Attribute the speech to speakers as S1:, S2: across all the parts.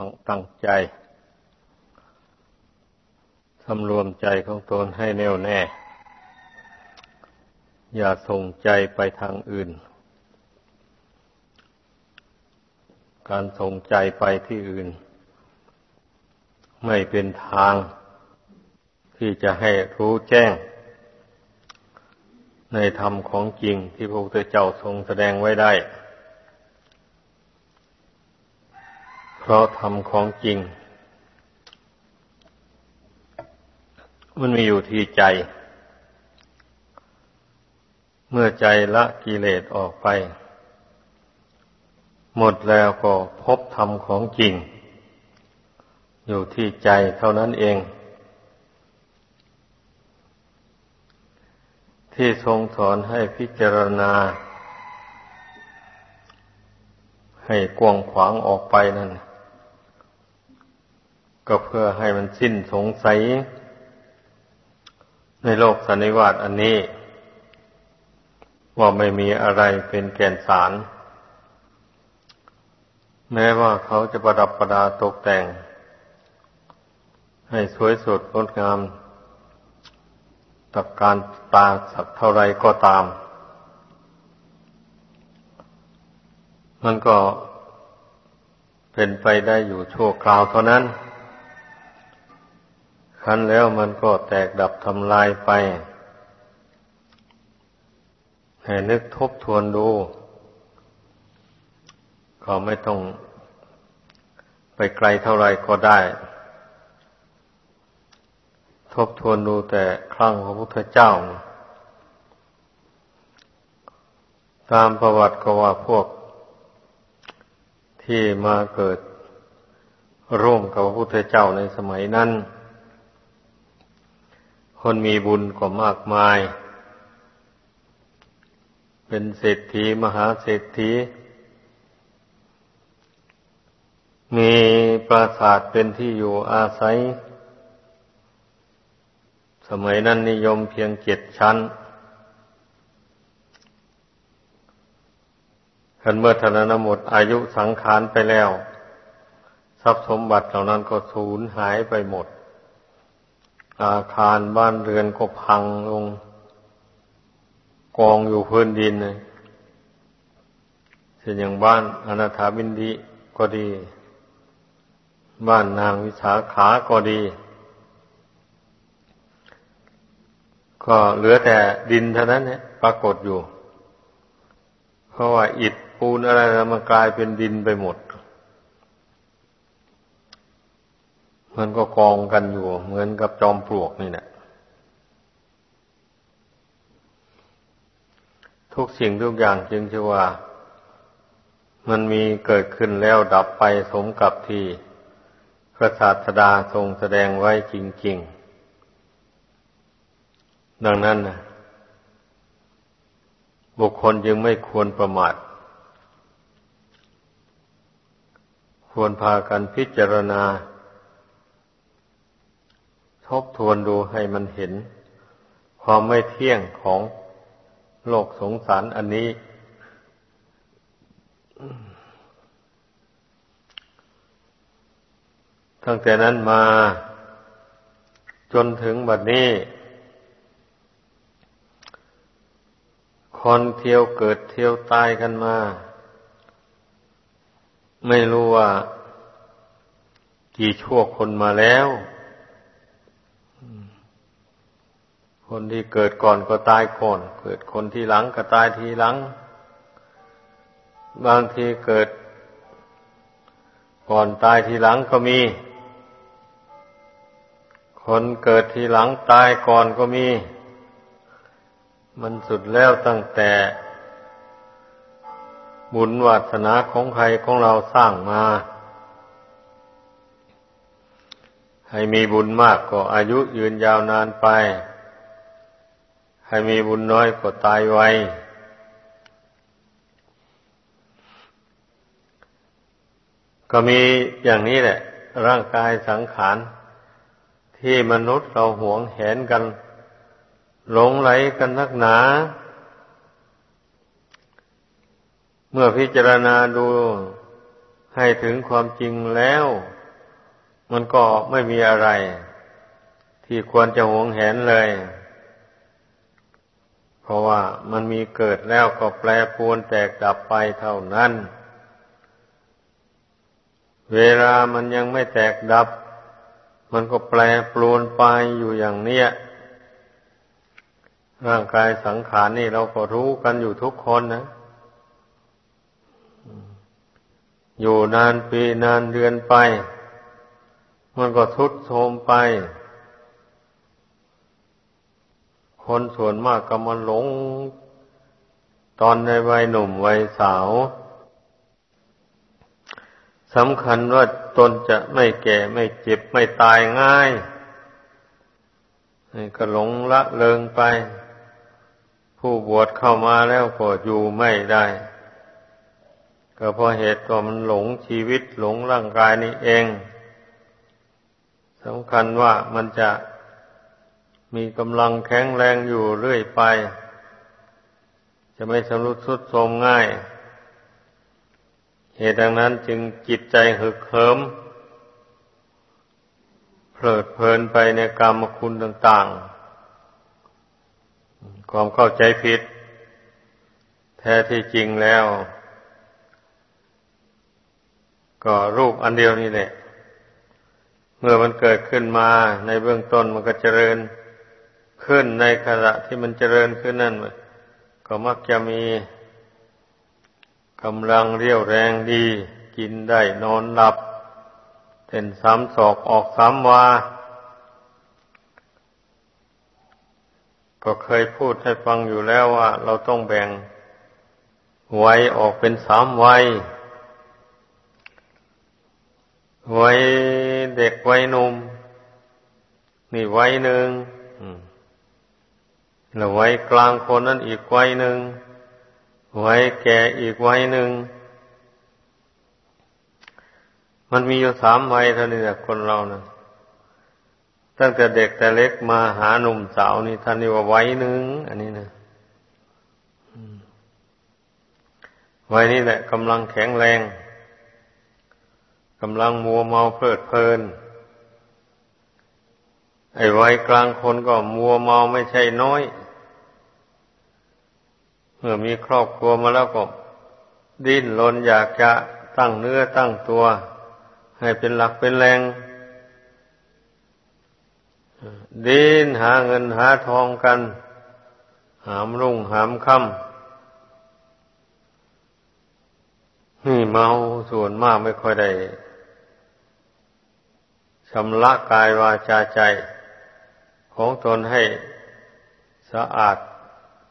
S1: ังตั้งใจสำรวมใจของตนให้แน่วแน่ อย่าส่งใจไปทางอื่น การส่งใจไปที่อื่น ไม่เป็นทางที่จะให้รู้แจ้ง ในธรรมของจริงที่พระพุทธเจ้าทรงแสดงไว้ได้ เพ ราะธรรมของจริง มันมีอยู่ที่ใจ เมื่อใจละกิเลสออกไป หมดแล้วก็พบธรรมของจริง อยู่ที่ใจเท่านั้นเอง ที่ทรงสอนให้พิจารณาให้กว้างขวางออกไปนั่น ก็เพื่อให้มันสิ้นสงสัย ในโลกสันนิวาตอันนี้ ว่าไม่มีอะไรเป็นแก่นสาร แม้ว่าเขาจะประดับประดาตกแต่ง ให้สวยสดงดงามตักการตาสักเท่าไรก็ตาม มันก็เป็นไปได้อยู่ชั่วคราวเท่านั้น คันแล้วมันก็แตกดับทำลายไป ให้นึกทบทวนดู ก็ไม่ต้องไปไกลเท่าไรก็ได้ ทบทวนดูแต่ครั้งของพระพุทธเจ้า ตามประวัติก็ว่าพวก ที่มาเกิดร่วมกับพระพุทธเจ้าในสมัยนั้น คนมีบุญก็มากมาย เป็นเศรษฐีมหาเศรษฐี มีปราสาทเป็นที่อยู่อาศัย สมัยนั้นนิยมเพียงเจ็ดชั้นคันเมื่อธนนหมดอายุสังขารไปแล้ว ทรัพย์สมบัติเหล่านั้นก็สูญหายไปหมด อาคารบ้านเรือนก็พังลง กองอยู่พื้นดินเลยเช่นอย่างบ้านอนาถาบินดีก็ดี บ้านนางวิสาขาก็ดี ก็เหลือแต่ดินเท่านั้นเนี่ยปรากฏอยู่ เพราะว่าอิฐปูนอะไรมันกลายเป็นดินไปหมด มันก็กองกันอยู่ เหมือนกับจอมปลวกนี่แหละทุกสิ่งทุกอย่างจึงจะว่า มันมีเกิดขึ้นแล้วดับไปสมกับที่พระศาสดาทรงแสดงไว้จริง ๆ ดังนั้นนะบุคคลจึงไม่ควรประมาท ควรพากันพิจารณา ทบทวนดูให้มันเห็น ความไม่เที่ยงของโลกสงสารอันนี้ ตั้งแต่นั้นมา จนถึงบัดนี้ คนเที่ยวเกิดเที่ยวตายกันมา ไม่รู้ว่า กี่ชั่วคนมาแล้ว คนที่เกิดก่อนก็ตายก่อน เกิดคนที่หลังก็ตายทีหลัง บางทีเกิด ก่อนตายทีหลังก็มี คนเกิดทีหลังตายก่อนก็มี มันสุดแล้วตั้งแต่ บุญวัสนาของใครของเราสร้างมาให้มีบุญมากก็อายุยืนยาวนานไป ให้มีบุญน้อยก็ตายไวก็มีอย่างนี้แหละ ร่างกายสังขาร ที่มนุษย์เราหวงแหนกัน หลงไหลกันนักหนา เมื่อพิจารณาดูให้ถึงความจริงแล้ว มันก็ไม่มีอะไร ที่ควรจะหวงแหนเลย เพราะว่ามันมีเกิดแล้วก็แปรปรวนแตกดับไปเท่านั้น เวลามันยังไม่แตกดับ มันก็แปรปรวนไปอยู่อย่างเนี้ย ร่างกายสังขารนี่เราก็รู้กันอยู่ทุกคนนะอยู่นานปีนานเดือนไป มันก็ทุดโทรมไป คนส่วนมากก็มันหลง ตอนในวัยหนุ่มวัยสาวสำคัญว่าตนจะไม่แก่ไม่เจ็บไม่ตายง่ายก็หลงละเลิงไป ผู้บวชเข้ามาแล้วก็อยู่ไม่ได้ ก็เพราะเหตุตัวมันหลงชีวิตหลงร่างกายนี้เองสำคัญว่ามันจะ มีกำลังแข็งแรงอยู่เรื่อยไป จะไม่สำรุดสุดโทรมง่าย เหตุดังนั้นจึงจิตใจหึกเหิมเพลิดเพลินไปในกรรมคุณต่าง ๆ ความเข้าใจผิด แท้ที่จริงแล้ว ก็รูปอันเดียวนี่แหละเมื่อมันเกิดขึ้นมาในเบื้องต้นมันก็เจริญ ขึ้นในขณะที่มันเจริญขึ้นนั่นก็มักจะมีกำลังเรี่ยวแรงดี กินได้นอนหลับเป็นสามศอกออกสามวา ก็เคยพูดให้ฟังอยู่แล้วว่า เราต้องแบ่งวัยออกเป็นสามวัยวัยเด็กวัยหนุ่มนี่วัยหนึ่ง แล้ววัยกลางคนนั้นอีกวัยหนึ่งวัยแก่อีกวัยหนึ่ง มันมีอยู่สามวัยเท่านี้แหละคนเรานะตั้งแต่เด็กแต่เล็กมาหาหนุ่มสาวนี่ท่านนี่ว่าไว้หนึ่ง อันนี้นะไว้นี่แหละกำลังแข็งแรงกำลังมัวเมาเพลิดเพลิน ไอ้ไว้กลางคนก็มัวเมาไม่ใช่น้อย เมื่อมีครอบครัวมาแล้วก็ ดิ้นรนอยากจะตั้งเนื้อตั้งตัว ให้เป็นหลักเป็นแรงดินหาเงินหาทองกัน หามรุ่งหามค่ำนี่เมาส่วนมากไม่ค่อยได้ชำระกายวาจาใจ ของตนให้สะอาด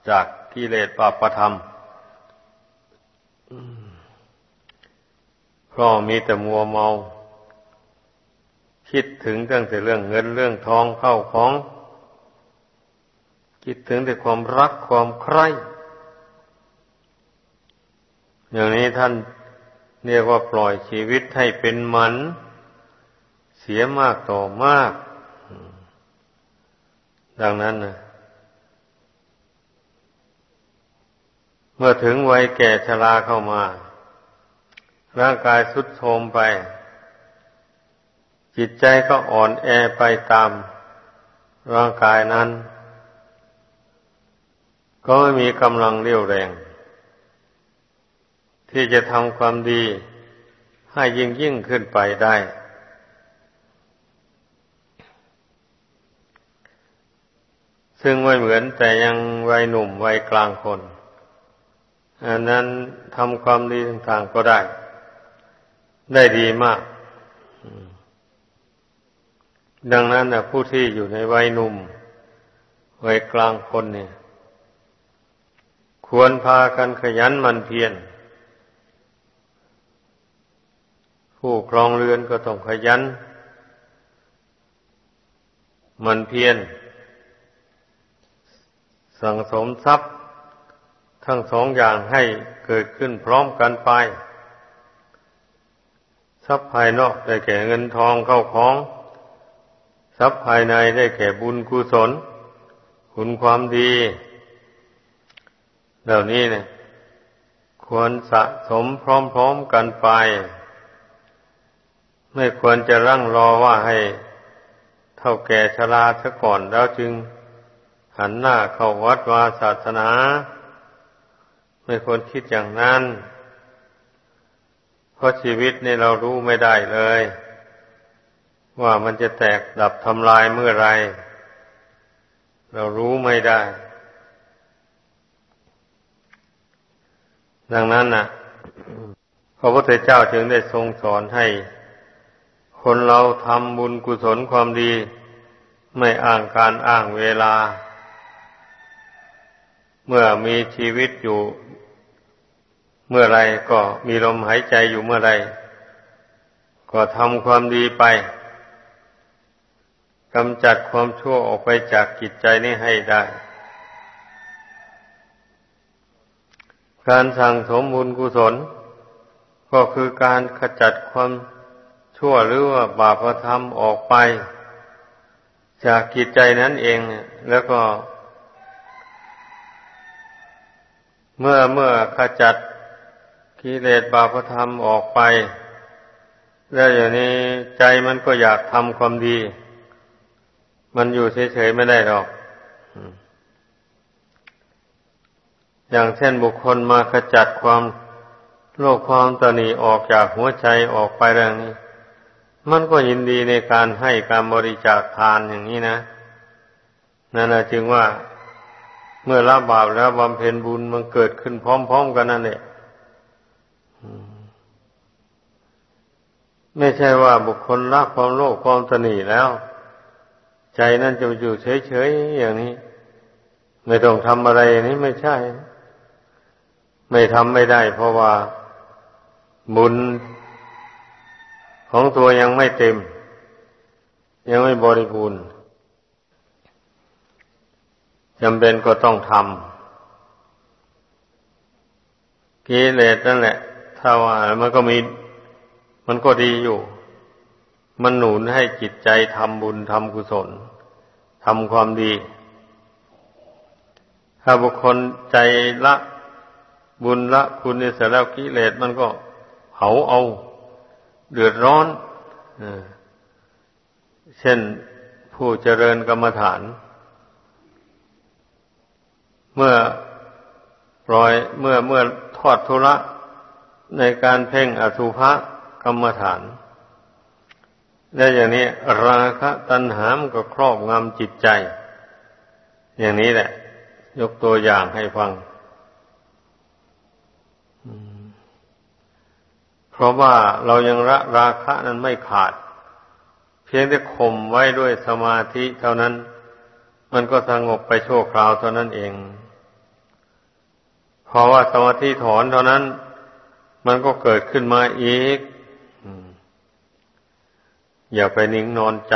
S1: จาก กิเลสปาปธรรมเพราะมีแต่มัวเมา คิดถึงตั้งแต่เรื่องเงินเรื่องทองเข้าของ คิดถึงแต่ความรักความใคร่อย่างนี้ท่านเรียกว่าปล่อยชีวิตให้เป็นมัน เสียมากต่อมาก ดังนั้นนะ เมื่อถึงวัยแก่ชราเข้ามา ร่างกายสุดโทมไป จิตใจก็อ่อนแอไปตามร่างกายนั้น ก็ไม่มีกำลังเรี่ยวแรง ที่จะทำความดีให้ยิ่งยิ่งขึ้นไปได้ ซึ่งไม่เหมือนแต่ยังวัยหนุ่มวัยกลางคน อันนั้นทำความดีต่างๆก็ได้ ได้ดีมาก ดังนั้นนะผู้ที่อยู่ในวัยหนุ่ม วัยกลางคนเนี่ย ควรพากันขยันมันเพียรผู้ครองเรือนก็ต้องขยันมันเพียรสั่งสมทรัพย์ ทั้งสองอย่างให้เกิดขึ้นพร้อมกันไป ทรัพย์ภายนอกได้แก่เงินทองเข้าของ ทรัพย์ภายในได้แก่บุญกุศล คุณความดี เหล่านี้เนี่ย ควรสะสมพร้อมๆกันไป ไม่ควรจะรั่งรอว่าให้เท่าแก่ชราซะก่อนแล้วจึงหันหน้าเข้าวัดวาศาสนา ไม่ควรคิดอย่างนั้น เพราะชีวิตนี่เรารู้ไม่ได้เลย ว่ามันจะแตกดับทำลายเมื่อไร เรารู้ไม่ได้ ดังนั้นน่ะ พระพุทธเจ้าจึงได้ทรงสอนให้ คนเราทำบุญกุศลความดี ไม่อ้างการอ้างเวลาเมื่อมีชีวิตอยู่ เมื่อไรก็มีลมหายใจอยู่เมื่อไรก็ทำความดีไปกำจัดความชั่วออกไปจากจิตใจนี้ให้ได้ การสั่งสมบุญกุศล ก็คือการขจัดความชั่วหรือว่าบาปธรรมออกไป จากกิจใจนั้นเองแล้วก็ เมื่อเมื่อขจัด กิเลสบาปธรรมออกไป แล้วอย่างนี้ใจมันก็อยากทำความดี มันอยู่เฉยๆไม่ได้หรอก อย่างเช่นบุคคลมาขจัดความโลกความตนีออกจากหัวใจออกไปเรื่องนี้ มันก็ยินดีในการให้การบริจาคทานอย่างนี้นะนั่นแหละจึงว่าเมื่อละบาปแล้วบำเพ็ญบุญมันเกิดขึ้นพร้อม ๆ กันนั่นแหละ ไม่ใช่ว่าบุคคลละความโลภความตนีแล้ว ใจนั่นจะอยู่เฉยๆอย่างนี้ ไม่ต้องทำอะไรนี้ไม่ใช่ ไม่ทำไม่ได้ เพราะว่าบุญของตัวยังไม่เต็ม ยังไม่บริบูรณ์จำเป็นก็ต้องทำกิเลสนั่นแหละ ถ้าว่ามันก็มี มันก็ดีอยู่ มันหนุนให้จิตใจทำบุญทำกุศลทำความดี ถ้าบุคคลใจละบุญละคุณเสร็จแล้วกิเลสมันก็เผาเอา เดือดร้อนเช่นผู้เจริญกรรมฐาน เมื่อปล่อยเมื่อเมื่อทอดทุระ ในการเพ่งอสุภะกรรมฐาน และอย่างนี้ราคะตัณหามก็ครอบงำจิตใจ อย่างนี้แหละ ยกตัวอย่างให้ฟัง เพราะว่าเรายังละราคะนั้นไม่ขาด เพียงแต่ข่มไว้ด้วยสมาธิเท่านั้น มันก็สงบไปชั่วคราวเท่านั้นเอง เพราะว่าสมาธิถอนเท่านั้น มันก็เกิดขึ้นมาอีก อย่าไปนิ่งนอนใจ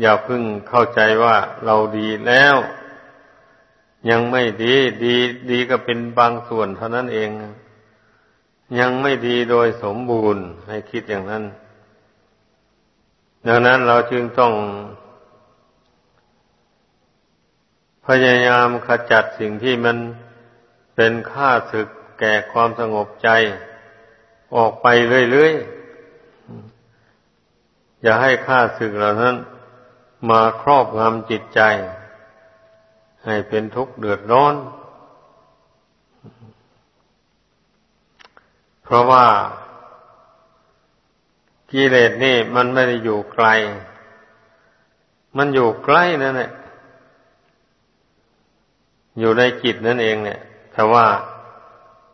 S1: อย่าพึ่งเข้าใจว่าเราดีแล้ว ยังไม่ดีดีดีก็เป็นบางส่วนเท่านั้นเอง ยังไม่ดีโดยสมบูรณ์ให้คิดอย่างนั้น ดังนั้นเราจึงต้องพยายามขจัดสิ่งที่มัน เป็นค่าศึกแก่ความสงบใจ ออกไปเรื่อยๆ อย่าให้ค่าศึกเหล่านั้น มาครอบงำจิตใจ ให้เป็นทุกข์เดือดร้อน เพราะว่ากิเลสนี่มันไม่ได้อยู่ไกล มันอยู่ใกล้นั่นแหละอยู่ในจิตนั่นเองเนี่ย แต่ว่า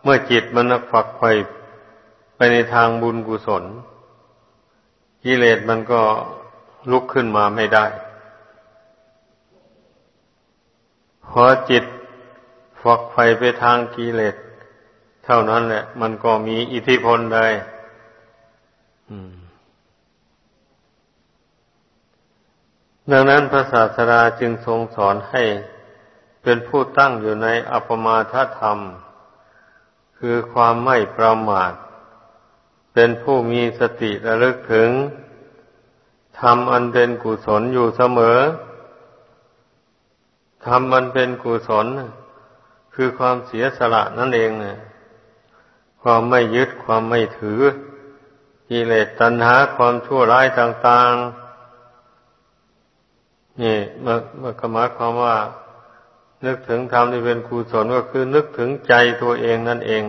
S1: เมื่อจิตมันฝักใฝ่ไปในทางบุญกุศลกิเลสมันก็ลุกขึ้นมาไม่ได้พอจิตฝักไฟไปทางกิเลสเท่านั้นแหละ มันก็มีอิทธิพลเลยดังนั้นพระศาสดาจึงทรงสอนให้ เป็นผู้ตั้งอยู่ในอัปมาทธรรม คือความไม่ประมาท เป็นผู้มีสติระลึกถึงทำอันเป็นกุศลอยู่เสมอทำมันเป็นกุศล คือความเสียสละนั่นเองเนี่ยความไม่ยึดความไม่ถือกิเลสตัณหาความชั่วร้ายต่าง ๆ นี่เมื่อเมื่อกหมายความว่า นึกถึงธรรมที่เป็นกุศลก็คือนึกถึงใจตัวเองนั่นเอง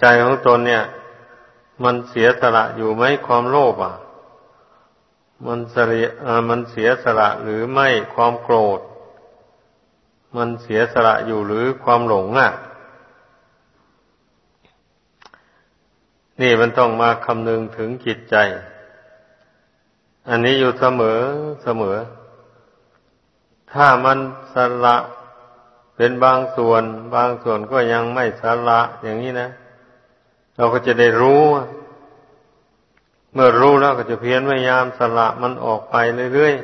S1: ใจของตนเนี่ย มันเสียสละอยู่ไหมความโลภอะ มันเสียมันเสียสละหรือไม่ความโกรธ มันเสียสละอยู่หรือความหลงอะ นี่มันต้องมาคำนึงถึงจิตใจ อันนี้อยู่เสมอเสมอ ถ้ามันสละเป็นบางส่วน บางส่วนก็ยังไม่สละอย่างนี้นะ เราก็จะได้รู้ เมื่อรู้แล้วก็จะเพียรพยายามสละมันออกไปเรื่อย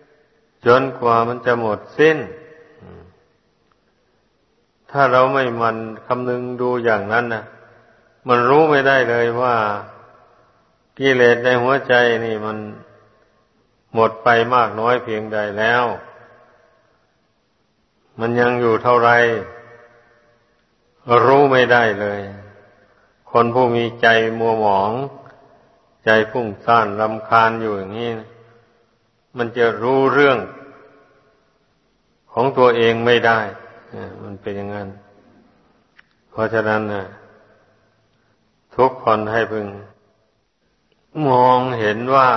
S1: ๆจนกว่ามันจะหมดสิ้น ถ้าเราไม่มันคำนึงดูอย่างนั้นนะมันรู้ไม่ได้เลยว่ากิเลสในหัวใจนี่มันหมดไปมากน้อยเพียงใดแล้ว มันยังอยู่เท่าไร รู้ไม่ได้เลย คนผู้มีใจมัวหมอง ใจพุ่งซ่านรำคาญอยู่อย่างนี้ มันจะรู้เรื่องของตัวเองไม่ได้ มันเป็นอย่างนั้น เพราะฉะนั้นนะทุกคนให้พึง มองเห็นว่า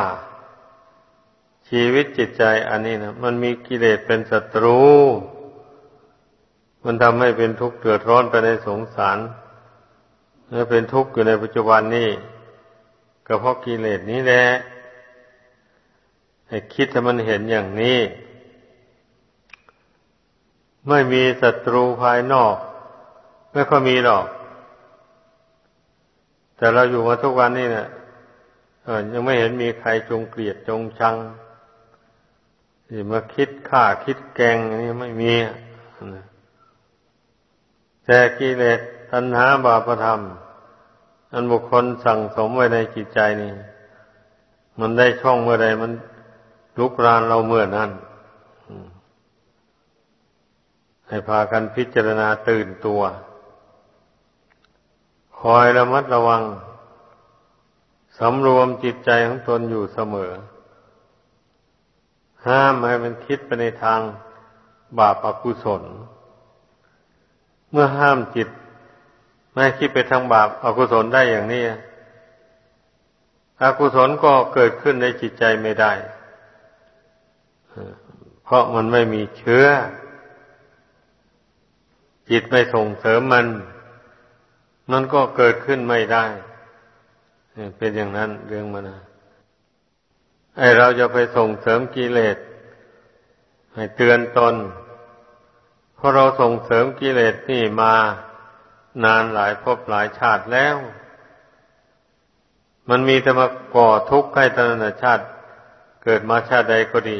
S1: ชีวิตจิตใจอันนี้นะมันมีกิเลสเป็นศัตรู มันทำให้เป็นทุกข์เดือดร้อนไปในสงสารและเป็นทุกข์อยู่ในปัจจุบันนี้ก็เพราะกิเลสนี้แหละให้คิดให้มันเห็นอย่างนี้ ไม่มีศัตรูภายนอก ไม่ค่อยมีหรอก แต่เราอยู่มาทุกวันนี้เนะี่ยยังไม่เห็นมีใครจงเกลียดจงชังที่มาคิดฆ่าคิดแกงนี่ไม่มี แต่กิเลสตัณหาบาปธรรม อันบุคคลสั่งสมไว้ในจิตใจนี่ มันได้ช่องเมื่อใดมันลุกรานเราเมื่อนั้นให้พากันพิจารณาตื่นตัว คอยระมัดระวังสำรวมจิตใจของตนอยู่เสมอ ห้ามให้มันคิดไปในทางบาปอกุศล เมื่อห้ามจิต ไม่คิดไปทางบาปอากุศลได้อย่างนี้อกุศลก็เกิดขึ้นในจิตใจไม่ได้ เพราะมันไม่มีเชื้อ จิตไม่ส่งเสริมมัน มันก็เกิดขึ้นไม่ได้ เป็นอย่างนั้นเรื่องมันนะไอเราจะไปส่งเสริมกิเลสให้เตือนตน เพราะเราส่งเสริมกิเลสนี่มานานหลายภพหลายชาติแล้ว มันมีแต่มาก่อทุกข์ให้ตนชาติ เกิดมาชาติใดก็ดี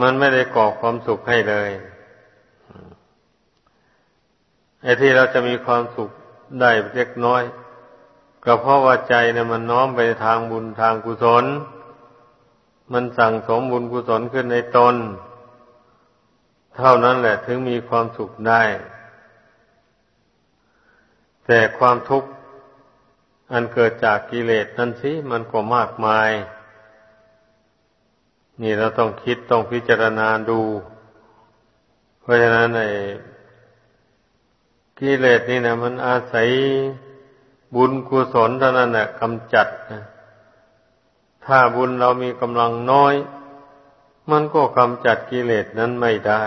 S1: มันไม่ได้ก่อความสุขให้เลยไอ้ที่เราจะมีความสุขได้เล็กน้อย ก็เพราะว่าใจเนี่ยมันน้อมไปทางบุญทางกุศล มันสั่งสมบุญกุศลขึ้นในตน เท่านั้นแหละถึงมีความสุขได้ แต่ความทุกข์อันเกิดจากกิเลสนั่นสิมันก็มากมาย นี่เราต้องคิดต้องพิจารณาดู เพราะฉะนั้นในกิเลสนี่นะมันอาศัยบุญกุศลเท่านั้นแหละกำจัดนะถ้าบุญเรามีกำลังน้อย มันก็กำจัดกิเลสนั้นไม่ได้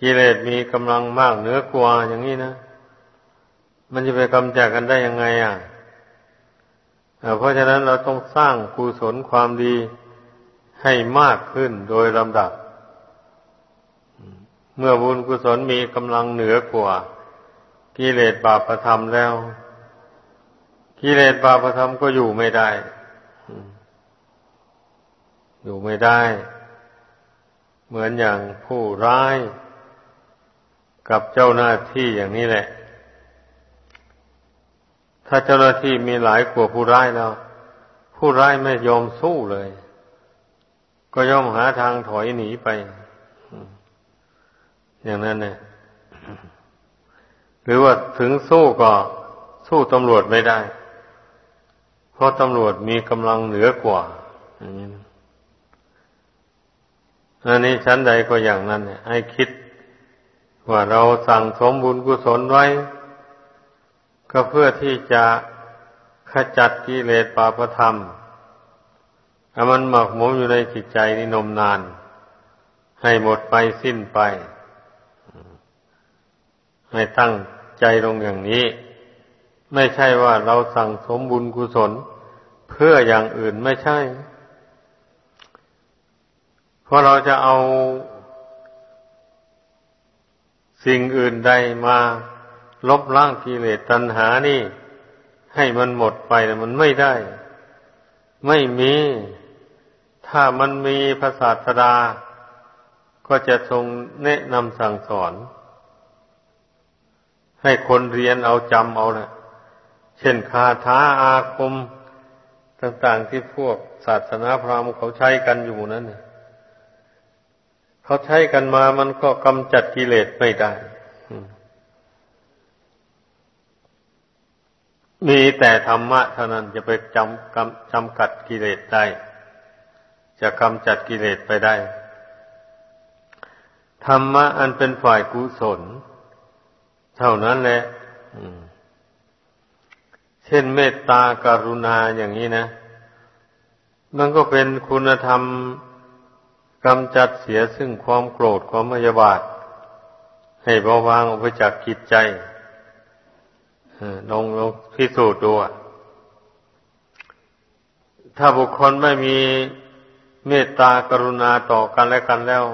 S1: กิเลสมีกำลังมากเหนือกว่าอย่างนี้นะ มันจะไปกำจัดกันได้ยังไงอะเพราะฉะนั้นเราต้องสร้างกุศลความดีให้มากขึ้นโดยลำดับ เมื่อบุญกุศลมีกำลังเหนือกว่ากิเลสบาปธรรมแล้วกิเลสบาปธรรมก็อยู่ไม่ได้ อยู่ไม่ได้ เหมือนอย่างผู้ร้ายกับเจ้าหน้าที่อย่างนี้แหละ ถ้าเจ้าหน้าที่มีหลายกว่าผู้ร้ายแล้ว ผู้ร้ายไม่ยอมสู้เลย ก็ย่อมหาทางถอยหนีไป อย่างนั้นเนี่ยหรือว่าถึงสู้ก็สู้ตำรวจไม่ได้ เพราะตำรวจมีกำลังเหนือกว่า อย่างนี้ อันนี้ชั้นใดก็อย่างนั้นเนี่ย ให้คิดว่าเราสั่งสมบุญกุศลไว้ ก็เพื่อที่จะขจัดกิเลสปาปธรรมให้มันหมักหมมอยู่ในจิตใจนี่นมนาน ให้หมดไปสิ้นไป ให้ตั้งใจลงอย่างนี้ ไม่ใช่ว่าเราสั่งสมบุญกุศล เพื่ออย่างอื่นไม่ใช่ เพราะเราจะเอา สิ่งอื่นใดมาลบล้างกิเลสตัณหานี่ ให้มันหมดไปมันไม่ได้ ไม่มี ถ้ามันมีพระศาสดา ก็จะทรงแนะนำสั่งสอน ให้คนเรียนเอาจำเอาแหละเช่นคาถาอาคม ต่างๆที่พวกศาสนาพราหมณ์เขาใช้กันอยู่นั้นเนี่ย เขาใช้กันมามันก็กำจัดกิเลสไม่ได้ มีแต่ธรรมะเท่านั้นจะไปจำกำจำกัดกิเลสได้ จะกำจัดกิเลสไปได้ ธรรมะอันเป็นฝ่ายกุศล เท่านั้นแหละเช่นเมตตากรุณาอย่างนี้นะ มันก็เป็นคุณธรรม กำจัดเสียซึ่งความโกรธความพยาบาท ให้เบาบางออกไปจากกิจใจลองลองพิสูจน์ดูถ้าบุคคลไม่มีเมตตากรุณาต่อกันและกันแล้ว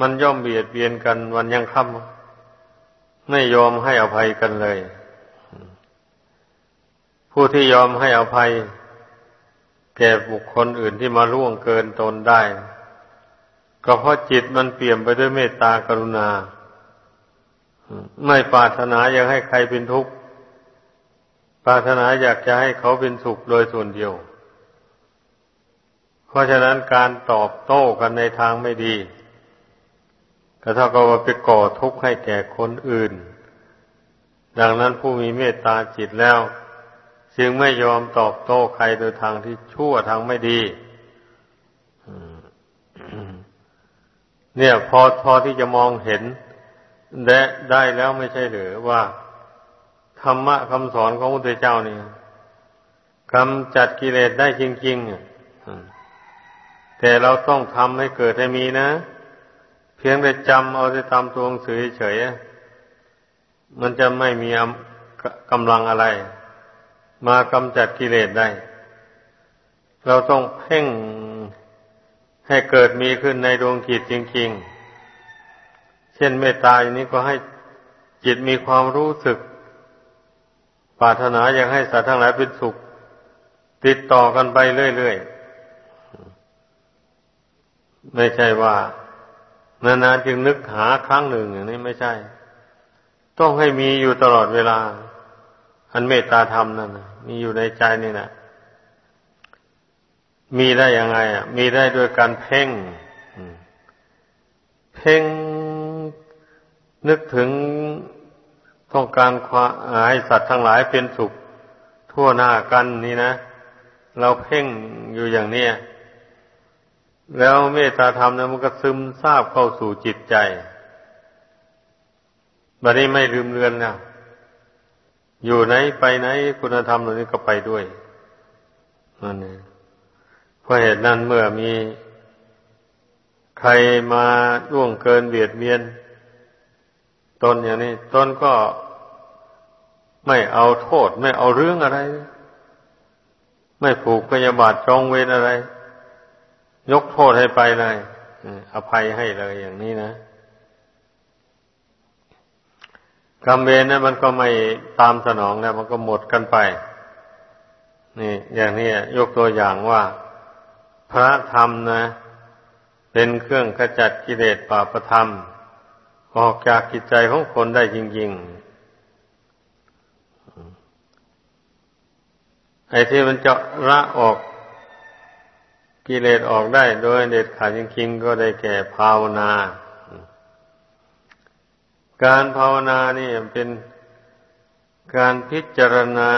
S1: มันย่อมเบียดเบียนกันวันยังค่ำไม่ยอมให้อภัยกันเลย ผู้ที่ยอมให้อภัย แก่บุคคลอื่นที่มาล่วงเกินตนได้ ก็เพราะจิตมันเปี่ยมไปด้วยเมตตากรุณา ไม่ปรารถนาอยากให้ใครเป็นทุกข์ปรารถนาอยากจะให้เขาเป็นสุขโดยส่วนเดียว เพราะฉะนั้นการตอบโต้กันในทางไม่ดีก็เท่ากับว่าไปก่อทุกข์ให้แก่คนอื่น ดังนั้นผู้มีเมตตาจิตแล้ว จึงไม่ยอมตอบโต้ใครโดยทางที่ชั่วทางไม่ดี เนี่ย พอพอที่จะมองเห็นได้ได้แล้วไม่ใช่หรือว่าธรรมะคำสอนของพระพุทธเจ้านี่กำจัดกิเลสได้จริงๆแต่เราต้องทำให้เกิดให้มีนะ เพียงแต่จำเอาไปตามตัวหนังสือเฉยมันจะไม่มีกำลังอะไร มากำจัดกิเลสได้ เราต้องเพ่ง ให้เกิดมีขึ้นในดวงจิตจริง ๆ เช่นเมตตาอย่างนี้ก็ให้จิตมีความรู้สึกปรารถนาอยากให้สัตว์ทั้งหลายเป็นสุข ติดต่อกันไปเรื่อยๆ ไม่ใช่ว่านานๆจึงนึกหาครั้งหนึ่งอย่างนี้ไม่ใช่ ต้องให้มีอยู่ตลอดเวลา อันเมตตาธรรมนั่นนะมีอยู่ในใจนี่นะ มีได้ยังไงอะ มีได้ด้วยการเพ่งเพ่งนึกถึงต้องการความให้สัตว์ทั้งหลายเป็นสุขทั่วหน้ากันนี่นะ เราเพ่งอยู่อย่างเนี้ยแล้วเมตตาธรรมนะมันก็ซึมซาบเข้าสู่จิตใจบัดนี้ไม่ลืมเลือนแล้วอยู่ไหนไปไหนคุณธรรมเหล่านี้ก็ไปด้วยนั่นเอง เพราะเหตุนั้นเมื่อมีใครมาล่วงเกินเบียดเบียน ตนอย่างนี้ ตนก็ไม่เอาโทษ ไม่เอาเรื่องอะไร ไม่ผูกพยาบาทจองเวรอะไร ยกโทษให้ไปเลยอภัยให้เลยอย่างนี้นะกรรมเวรนั้นมันก็ไม่ตามสนองแล้วมันก็หมดกันไป นี่ อย่างนี้ยกตัวอย่างว่า พระธรรมนะ เป็นเครื่องขจัดกิเลสป่าประธรรม ออกจากกิจใจของคนได้จริง ๆ ไอ้ที่มันจะละออกกิเลสออกได้โดยเด็ดขาดจริงๆก็ได้แก่ภาวนา การภาวนานี่เป็นการพิจารณา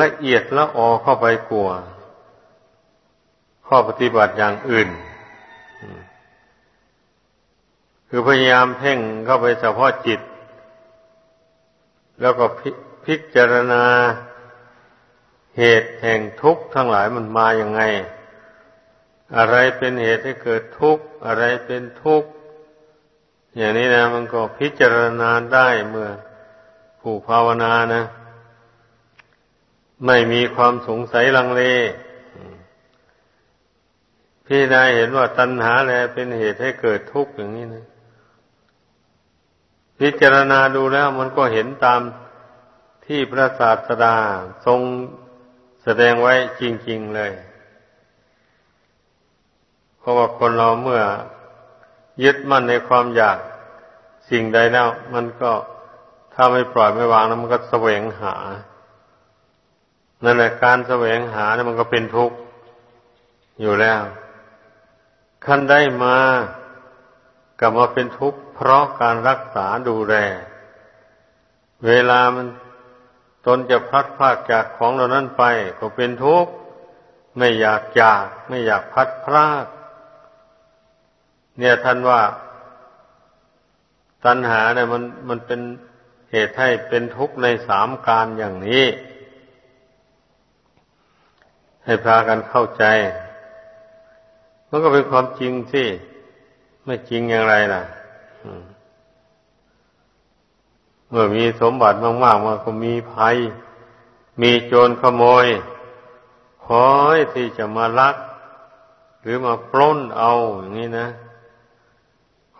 S1: ละเอียดละออเข้าไปกลัว ข้อปฏิบัติอย่างอื่น คือพยายามเพ่งเข้าไปเฉพาะจิต แล้วก็พพิจารณาเหตุแห่งทุกข์ทั้งหลายมันมาอย่างไง อะไรเป็นเหตุให้เกิดทุกข์ อะไรเป็นทุกข์ อย่างนี้นะมันก็พิจารณาได้เมื่อผู้ภาวนานะ ไม่มีความสงสัยลังเล พี่นายเห็นว่าตัณหาแลเป็นเหตุให้เกิดทุกข์อย่างนี้นะพิจารณาดูแล้วมันก็เห็นตามที่พระศาสดาทรงแสดงไว้จริง ๆเลย เพราะว่าคนเราเมื่อยึดมั่นในความอยากสิ่งใดแล้ว มันก็ถ้าไม่ปล่อยไม่วางแล้วมันก็แสวงหา นั่นแหละการแสวงหาเนี่ยมันก็เป็นทุกข์อยู่แล้ว ขั้นได้มากลับมาเป็นทุกข์เพราะการรักษาดูแล เวลามันตนจะพัดพากจากของเหล่านั้นไป ก็เป็นทุกข์ไม่อยากจากไม่อยากพัดพราก เนี่ยท่านว่า ตัณหาเนี่ยมันมันเป็นเหตุให้เป็นทุกข์ในสามการอย่างนี้ ให้พากันเข้าใจ มันก็เป็นความจริงสิไม่จริงอย่างไรล่ะเมื่อมีสมบัติมากๆมันก็มีภัย มีโจรขโมยคอยที่จะมาลัก หรือมาปล้นเอาอย่างนี้นะ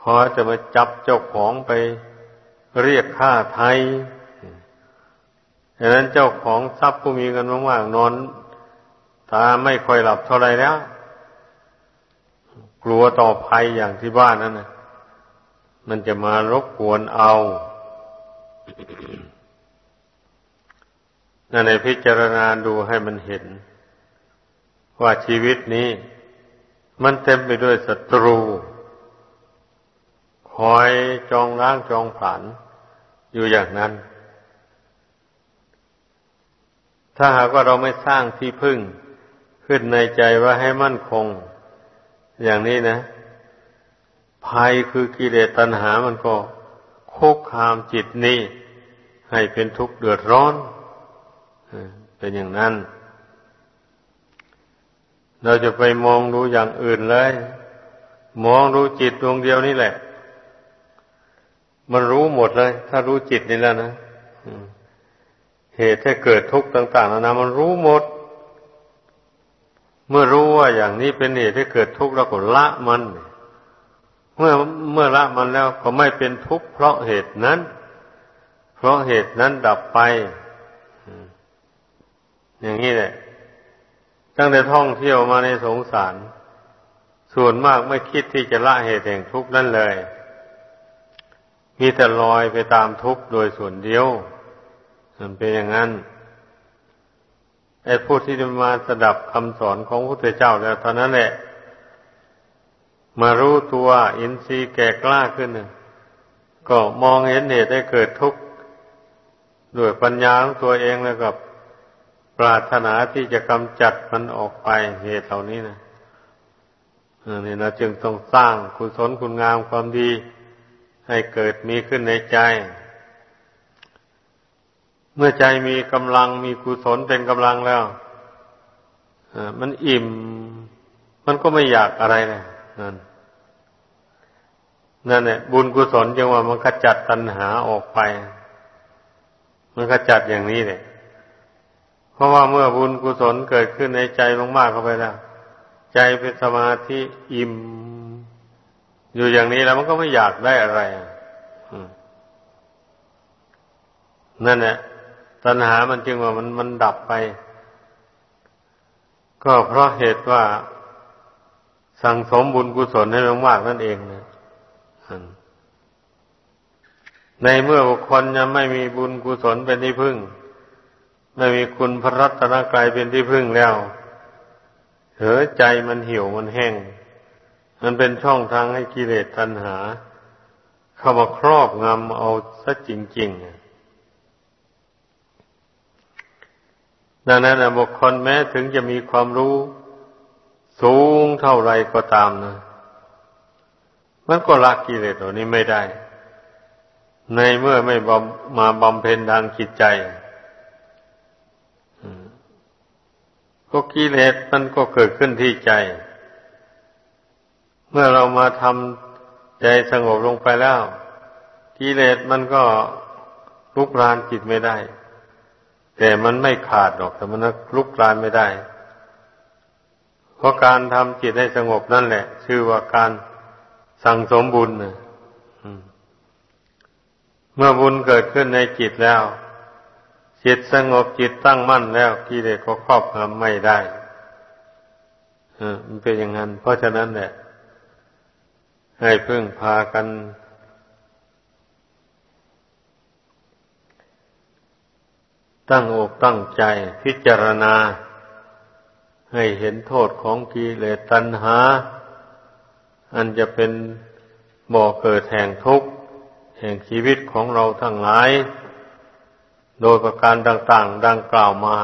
S1: คอยจะมาจับเจ้าของไปเรียกค่าไทยดังนั้นเจ้าของทรัพย์ผู้มีกันมากๆนอนตาไม่ค่อยหลับเท่าไรแล้ว กลัวต่อภัยอย่างที่บ้านนั่นนะมันจะมารบกวนเอานั่นในพิจารณาดูให้มันเห็น ว่าชีวิตนี้ มันเต็มไปด้วยศัตรู คอยจองล้างจองผานอยู่อย่างนั้น ถ้าหากว่าเราไม่สร้างที่พึ่ง ขึ้นในใจว่าให้มั่นคง อย่างนี้นะ ภัยคือกิเลสตัณหามันก็คุกคามจิตนี้ให้เป็นทุกข์เดือดร้อนเป็นอย่างนั้น เราจะไปมองดูอย่างอื่นเลย มองดูจิตดวงเดียวนี่แหละ มันรู้หมดเลย ถ้ารู้จิตนี่แล้วนะเหตุให้เกิดทุกข์ต่าง ๆนานามันรู้หมด เมื่อรู้ว่าอย่างนี้เป็นเหตุให้เกิดทุกข์เราก็ละมัน เมื่อเมื่อละมันแล้วก็ไม่เป็นทุกข์เพราะเหตุนั้น เพราะเหตุนั้นดับไป อย่างนี้แหละ ตั้งแต่ท่องเที่ยวมาในสงสาร ส่วนมากไม่คิดที่จะละเหตุแห่งทุกข์นั่นเลย มีแต่ลอยไปตามทุกข์โดยส่วนเดียวมันเป็นอย่างนั้น ไอ้ผู้ที่มาสดับคำสอนของพระพุทธเจ้าแล้วเท่านั้นแหละ มารู้ตัวอินทรีย์แก่กล้าขึ้นก็มองเห็นเหตุให้เกิดทุกข์ด้วยปัญญาของตัวเองแล้วกับปรารถนาที่จะกำจัดมันออกไปเหตุเหล่านี้นะนี่นะจึงต้องสร้างกุศลคุณงามความดี ให้เกิดมีขึ้นในใจ เมื่อใจมีกำลังมีกุศลเป็นกำลังแล้วมันอิ่ม มันก็ไม่อยากอะไรเลยนั่นนั่นแหละบุญกุศลจึงว่ามันขจัดตัณหาออกไป มันก็จัดอย่างนี้เลยเพราะว่าเมื่อบุญกุศลเกิดขึ้นในใจมากๆเข้าไปแล้ว ใจเป็นสมาธิอิ่ม อยู่อย่างนี้แล้วมันก็ไม่อยากได้อะไรนั่นแหละ ตัณหามันจึงว่ามันมันดับไป ก็เพราะเหตุว่าสั่งสมบุญกุศลให้มากๆนั่นเองนะในเมื่อบุคคลยังไม่มีบุญกุศลเป็นที่พึ่ง ไม่มีคุณพระรัตนกรายเป็นที่พึ่งแล้วเหอใจมันหิวมันแห้ง มันเป็นช่องทางให้กิเลสตัณหา เข้ามาครอบงำเอาซะจริงๆ ดังนั้นบุคคลแม้ถึงจะมีความรู้ สูงเท่าไรก็ตามนะมันก็ละกิเลสตัวนี้ไม่ได้ ในเมื่อไม่มาบำเพ็ญทางจิตใจก็กิเลสมันก็เกิดขึ้นที่ใจ เมื่อเรามาทำใจสงบลงไปแล้ว กิเลสมันก็ลุกรานจิตไม่ได้ แต่มันไม่ขาดหรอกแต่มันลุกรานไม่ได้ เพราะการทำจิตให้สงบนั่นแหละ ชื่อว่าการสั่งสมบุญเมื่อบุญเกิดขึ้นในจิตแล้ว จิตสงบจิตตั้งมั่นแล้วกิเลสก็ครอบงำไม่ได้มันเป็นอย่างนั้น เพราะฉะนั้นเนี่ยให้พึ่งพากัน ตั้งอกตั้งใจพิจารณา ให้เห็นโทษของกิเลสตัณหา อันจะเป็นบ่อเกิดแห่งทุกข์แห่งชีวิตของเราทั้งหลาย โดยประการต่าง ๆ ดังกล่าวมา